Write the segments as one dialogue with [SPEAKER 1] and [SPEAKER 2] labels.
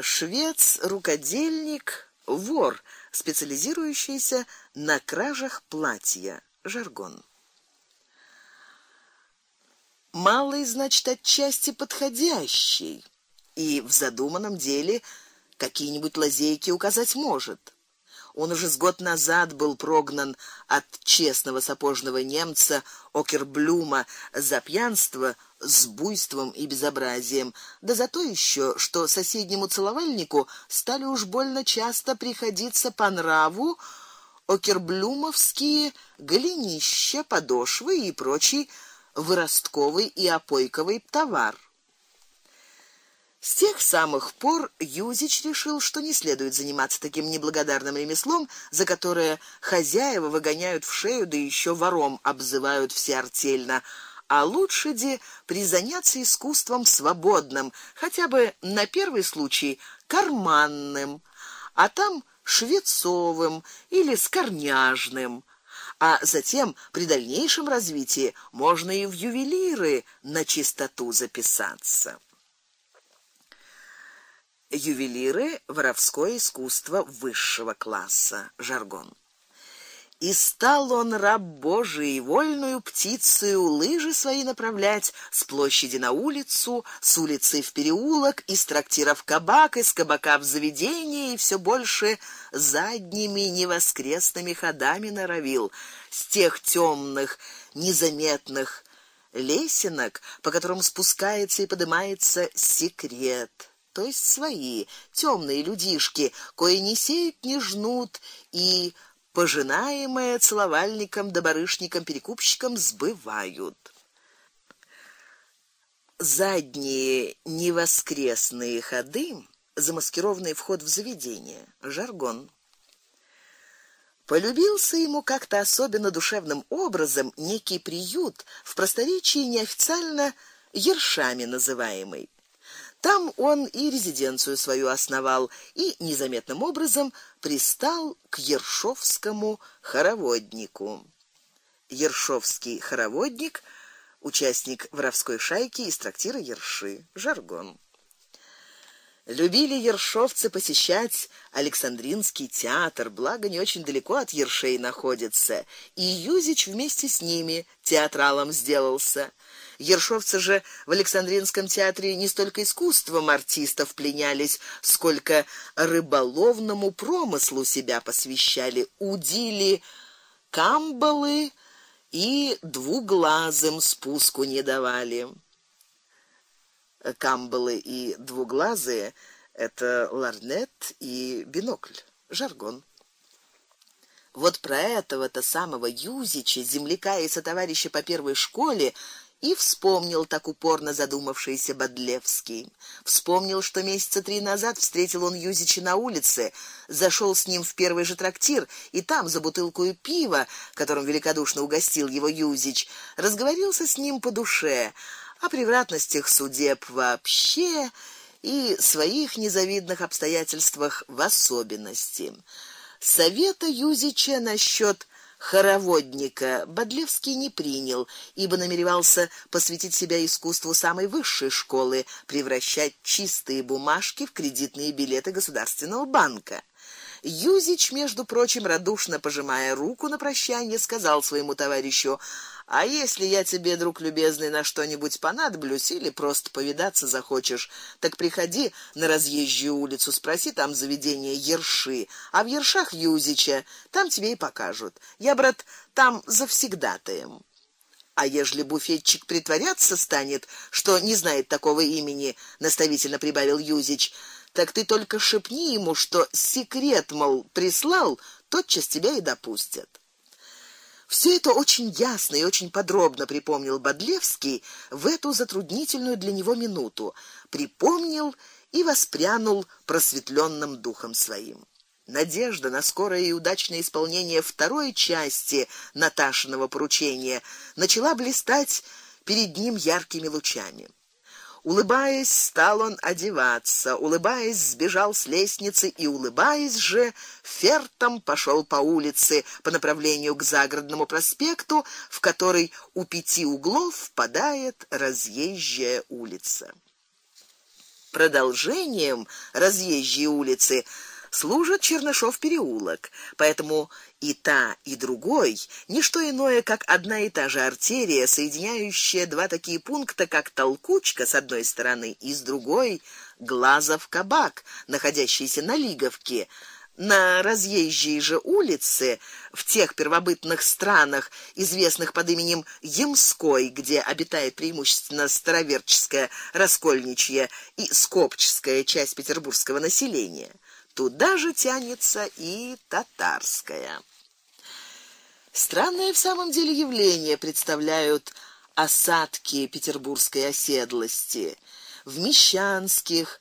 [SPEAKER 1] швец, рукодельник, вор, специализирующийся на кражах платья, жаргон. Малый, значит, отчасти подходящий, и в задуманном деле какие-нибудь лазейки указать может. Он уже с год назад был прогнан от честного сапожного немца Окерблюма за пьянство с буйством и безобразием, да за то еще, что соседнему целовальнику стали уж больно часто приходиться по нраву окерблюмовские голенища, подошвы и прочий выростковый и опойковый товар. С тех самых пор Юзич решил, что не следует заниматься таким неблагодарным ремеслом, за которое хозяева выгоняют в шею, да еще вором обзывают все артельно, а лучше де призаняться искусством свободным, хотя бы на первый случай карманным, а там швецовым или скорняжным. А затем при дальнейшем развитии можно и в ювелиры на чистоту записаться. Ювелиры воровское искусство высшего класса, жаргон. И стал он раб Божий, вольную птицею лыжи свои направлять с площади на улицу, с улицы в переулок, из трактира в кабак, из кабака в заведение и все больше задними невоскресными ходами норовил. С тех темных, незаметных лесенок, по которым спускается и поднимается секрет то есть свои темные людишки, кои не сеют, не жнут и пожинаемое целовальником да барышником перекупщиком сбывают. Задние невоскресные ходы, замаскированный вход в заведение, жаргон. Полюбился ему как-то особенно душевным образом некий приют, в просторечии неофициально ершами называемый. Там он и резиденцию свою основал и незаметным образом пристал к Ершовскому хороводнику. Ершовский хороводник участник воровской шайки из трактира Ерши, жаргон. Любили ершовцы посещать Александринский театр, благо не очень далеко от Ершей находится, и Юзич вместе с ними театралом сделался. Ершовцы же в Александринском театре не столько искусством артистов пленялись, сколько рыболовному промыслу себя посвящали, удили камбалы и двуглазым спуску не давали. Камбалы и двуглазые это ларнет и бинокль, жаргон. Вот про этого-то самого Юзича, земляка и сотоварища по первой школе, и вспомнил так упорно задумавшийся Бодлевский. Вспомнил, что месяца три назад встретил он Юзича на улице, зашел с ним в первый же трактир и там за бутылку пива, которым великодушно угостил его Юзич, разговорился с ним по душе о превратностях судеб вообще и своих незавидных обстоятельствах в особенности. Совета Юзича насчет хороводника Бодлевский не принял, ибо намеревался посвятить себя искусству самой высшей школы, превращать чистые бумажки в кредитные билеты государственного банка. Юзич, между прочим, радушно пожимая руку на прощание, сказал своему товарищу: "А если я тебе, друг любезный, на что-нибудь понадоблюсь или просто повидаться захочешь, так приходи на разъезжую улицу, спроси там заведение Ерши, а в Ершах Юзича, там тебе и покажут. Я, брат, там завсегдатаем". А ежели буфетчик притворяться станет, что не знает такого имени, наставительно прибавил Юзич, так ты только шепни ему, что секрет, мол, прислал, тотчас тебя и допустят. Все это очень ясно и очень подробно припомнил Бодлевский в эту затруднительную для него минуту, припомнил и воспрянул просветленным духом своим. Надежда на скорое и удачное исполнение второй части Наташиного поручения начала блистать перед ним яркими лучами. Улыбаясь, стал он одеваться, улыбаясь, сбежал с лестницы и улыбаясь же фертом пошел по улице по направлению к загородному проспекту, в который у пяти углов впадает разъезжая улица. Продолжением разъезжей улицы служит Чернышов переулок. Поэтому и та, и другой не что иное, как одна и та же артерия, соединяющая два такие пункта, как Толкучка с одной стороны и с другой Глазов кабак, находящийся на Лиговке. На разъезжей же улице в тех первобытных странах, известных под именем Емской, где обитает преимущественно староверческая, раскольничья и скопческая часть петербургского населения, туда же тянется и татарская. Странное в самом деле явление представляют осадки петербургской оседлости в Мещанских,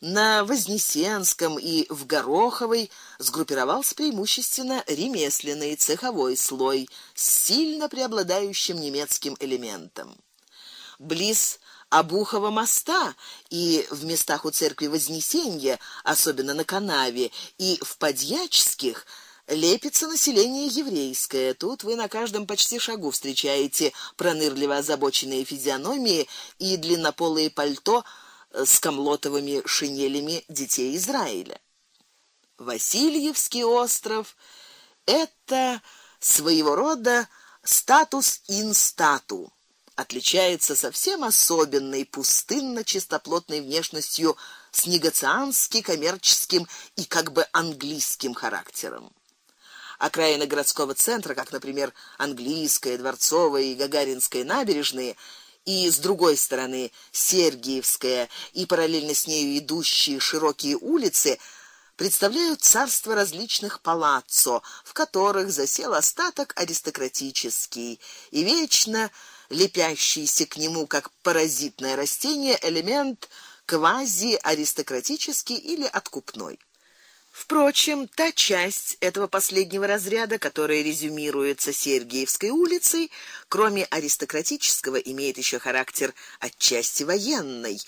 [SPEAKER 1] на Вознесенском и в Гороховой сгруппировался преимущественно ремесленный цеховой слой с сильно преобладающим немецким элементом. Близ Обухова моста и в местах у церкви Вознесения, особенно на канаве, и в Подьячских лепится население еврейское. Тут вы на каждом почти шагу встречаете пронырливо озабоченные физиономии и длиннополые пальто с камлотовыми шинелями детей Израиля. Васильевский остров это своего рода статус ин стату отличается совсем особенной пустынно-чистоплотной внешностью с негациански коммерческим и как бы английским характером. Окраины городского центра, как, например, Английская, Дворцовая и Гагаринская набережные, и с другой стороны Сергиевская и параллельно с нею идущие широкие улицы представляют царство различных палаццо, в которых засел остаток аристократический и вечно лепящийся к нему как паразитное растение элемент квази-аристократический или откупной. Впрочем, та часть этого последнего разряда, которая резюмируется Сергиевской улицей, кроме аристократического, имеет еще характер отчасти военный,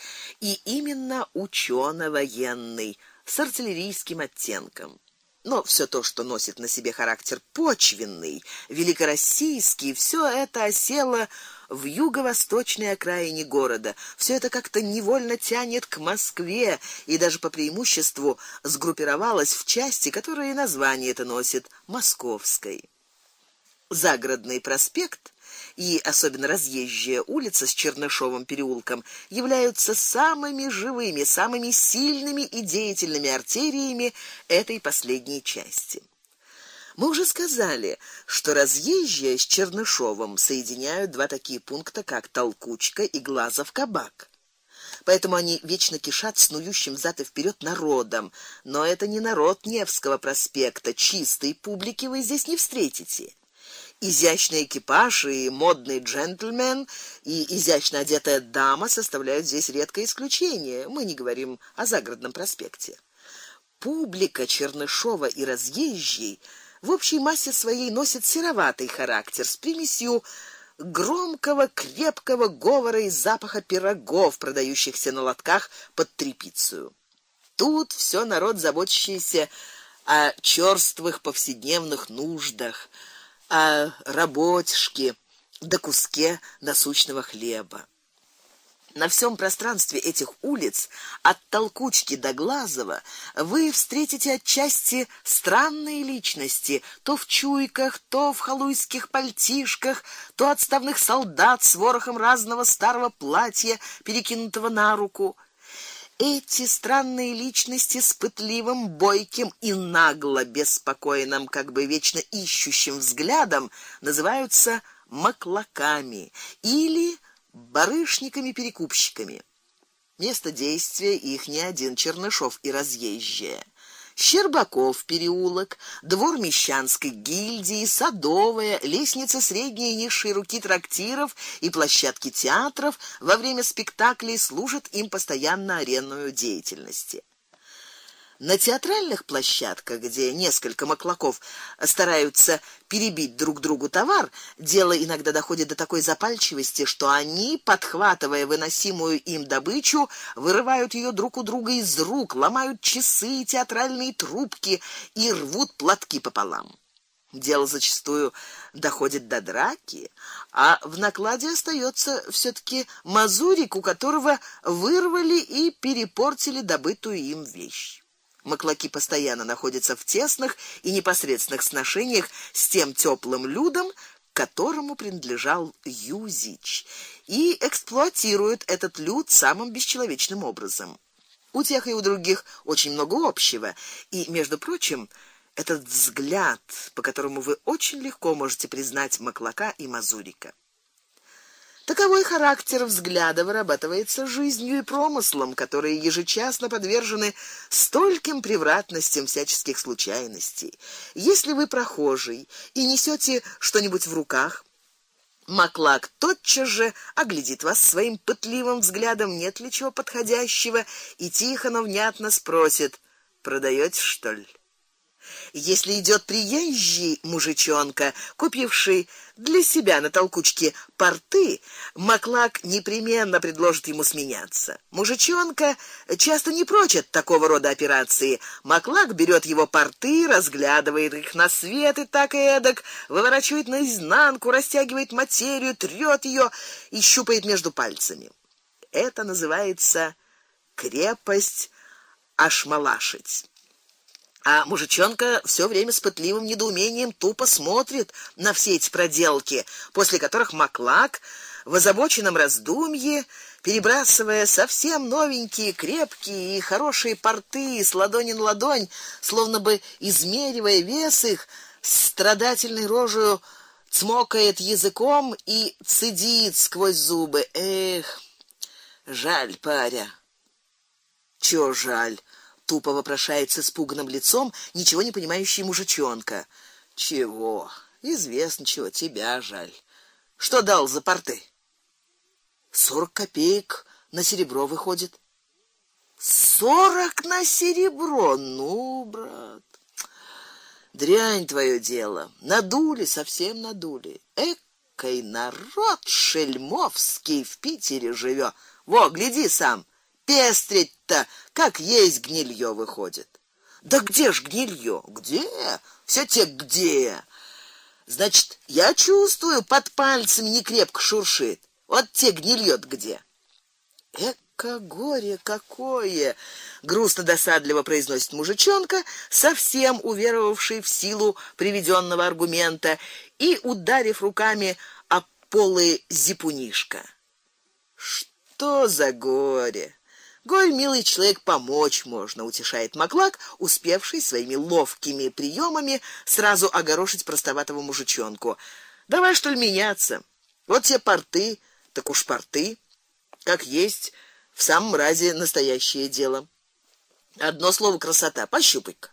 [SPEAKER 1] и именно учёно-военный с артиллерийским оттенком. Но все то, что носит на себе характер почвенный, великороссийский, все это осело в юго-восточной окраине города. Все это как-то невольно тянет к Москве и даже по преимуществу сгруппировалось в части, которая и название это носит Московской. Загородный проспект и особенно разъезжая улица с Чернышовым переулком являются самыми живыми, самыми сильными и деятельными артериями этой последней части. Мы уже сказали, что разъезжая с Чернышовым соединяют два такие пункта, как Толкучка и Глазов кабак. Поэтому они вечно кишат снующим взад и вперед народом, но это не народ Невского проспекта, чистой публики вы здесь не встретите изящный экипаж и модный джентльмен и изящно одетая дама составляют здесь редкое исключение. Мы не говорим о загородном проспекте. Публика Чернышова и разъезжей в общей массе своей носит сероватый характер с примесью громкого, крепкого говора и запаха пирогов, продающихся на лотках под трепицу. Тут все народ заботящийся о чёрствых повседневных нуждах, о работешке да куске насущного хлеба. На всем пространстве этих улиц, от Толкучки до Глазова, вы встретите отчасти странные личности, то в чуйках, то в халуйских пальтишках, то отставных солдат с ворохом разного старого платья, перекинутого на руку – эти странные личности с пытливым, бойким и нагло беспокойным, как бы вечно ищущим взглядом называются маклаками или барышниками-перекупщиками. Место действия их не один Чернышов и разъезжая. Щербаков переулок, двор Мещанской гильдии, Садовая, лестница средней и низшей руки трактиров и площадки театров во время спектаклей служат им постоянно аренную деятельности. На театральных площадках, где несколько маклаков стараются перебить друг другу товар, дело иногда доходит до такой запальчивости, что они, подхватывая выносимую им добычу, вырывают ее друг у друга из рук, ломают часы и театральные трубки и рвут платки пополам. Дело зачастую доходит до драки, а в накладе остается все таки мазурик, у которого вырвали и перепортили добытую им вещь. Маклаки постоянно находятся в тесных и непосредственных сношениях с тем теплым людом, которому принадлежал Юзич, и эксплуатируют этот люд самым бесчеловечным образом. У тех и у других очень много общего, и, между прочим, этот взгляд, по которому вы очень легко можете признать Маклака и Мазурика. Таковой характер взгляда вырабатывается жизнью и промыслом, которые ежечасно подвержены стольким превратностям всяческих случайностей. Если вы прохожий и несете что-нибудь в руках, Маклак тотчас же оглядит вас своим пытливым взглядом, нет ли чего подходящего, и тихо, но внятно спросит: "Продаёте, что ли?" Если идет приезжий мужичонка, купивший для себя на толкучке порты, Маклак непременно предложит ему сменяться. Мужичонка часто не прочит такого рода операции. Маклак берет его порты, разглядывает их на свет и так и эдак, выворачивает наизнанку, растягивает материю, трёт ее и щупает между пальцами. Это называется крепость ашмалашить. А мужичонка все время с пытливым недоумением тупо смотрит на все эти проделки, после которых Маклак в озабоченном раздумье, перебрасывая совсем новенькие, крепкие и хорошие порты с ладони на ладонь, словно бы измеривая вес их, страдательной рожей цмокает языком и цедит сквозь зубы: "Эх, жаль паря". Чё жаль? Тупо вопрошает с испуганным лицом ничего не понимающий мужичонка. Чего? Известно чего, тебя жаль. Что дал за порты? Сорок копеек на серебро выходит. Сорок на серебро, ну, брат. Дрянь твое дело. Надули, совсем надули. Экой народ шельмовский в Питере живет. Во, гляди сам. Пестрить-то, как есть гнилье выходит. Да где ж гнилье? Где? Все те где? Значит, я чувствую, под пальцами не крепко шуршит. Вот те гнилье где. Эка горе какое, грустно досадливо произносит мужичонка, совсем уверовавший в силу приведенного аргумента и ударив руками о полы зипунишка. Что за горе? Голь, милый человек, помочь можно, утешает Маклак, успевший своими ловкими приемами сразу огорошить простоватого мужичонку. Давай что ли меняться? Вот те порты, так уж порты, как есть, в самом разе настоящее дело. Одно слово красота, пощупай-ка.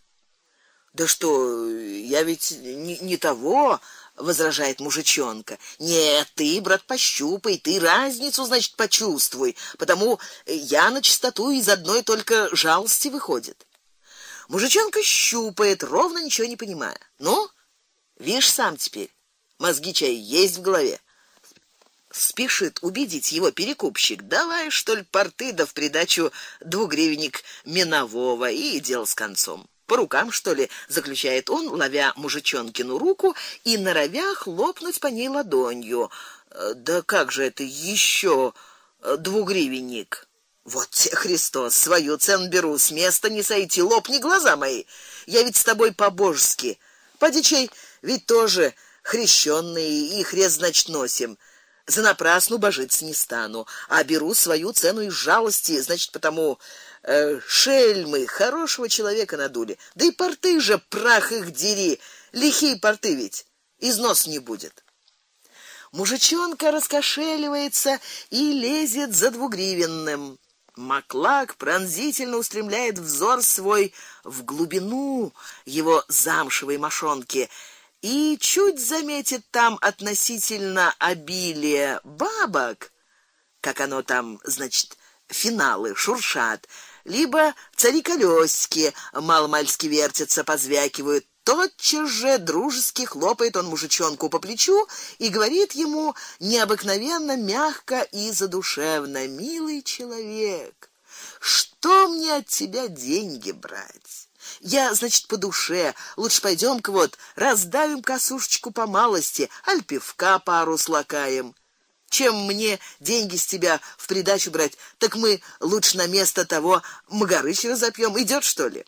[SPEAKER 1] Да что, я ведь не, не того, возражает мужичонка. Нет, ты, брат, пощупай, ты разницу, значит, почувствуй, потому я на чистоту из одной только жалости выходит. Мужичонка щупает, ровно ничего не понимая. Ну, видишь сам теперь. Мозги чай есть в голове. Спешит убедить его перекупщик. Давай, что ли, порты да в придачу двугривенник минового и дел с концом. По рукам, что ли, заключает он, ловя мужичонкину руку и норовя хлопнуть по ней ладонью. «Э, да как же это еще э, двугривенник? Вот те Христос, свою цену беру, с места не сойти, лопни глаза мои. Я ведь с тобой по-божески. Подичей ведь тоже хрещённые и хрест значит носим. За напрасну божиться не стану, а беру свою цену из жалости, значит, потому э, шельмы хорошего человека надули. Да и порты же прах их дери, лихие порты ведь износ не будет. Мужичонка раскошеливается и лезет за двугривенным. Маклак пронзительно устремляет взор свой в глубину его замшевой мошонки и чуть заметит там относительно обилия бабок, как оно там, значит, финалы шуршат, либо цари колёсики маломальски вертятся, позвякивают. Тотчас же дружески хлопает он мужичонку по плечу и говорит ему необыкновенно мягко и задушевно: "Милый человек, Что мне от тебя деньги брать? Я, значит, по душе. Лучше пойдем к вот, раздавим косушечку по малости, аль пивка пару слакаем. Чем мне деньги с тебя в придачу брать? Так мы лучше на место того Магарычева запьем. Идёт что ли?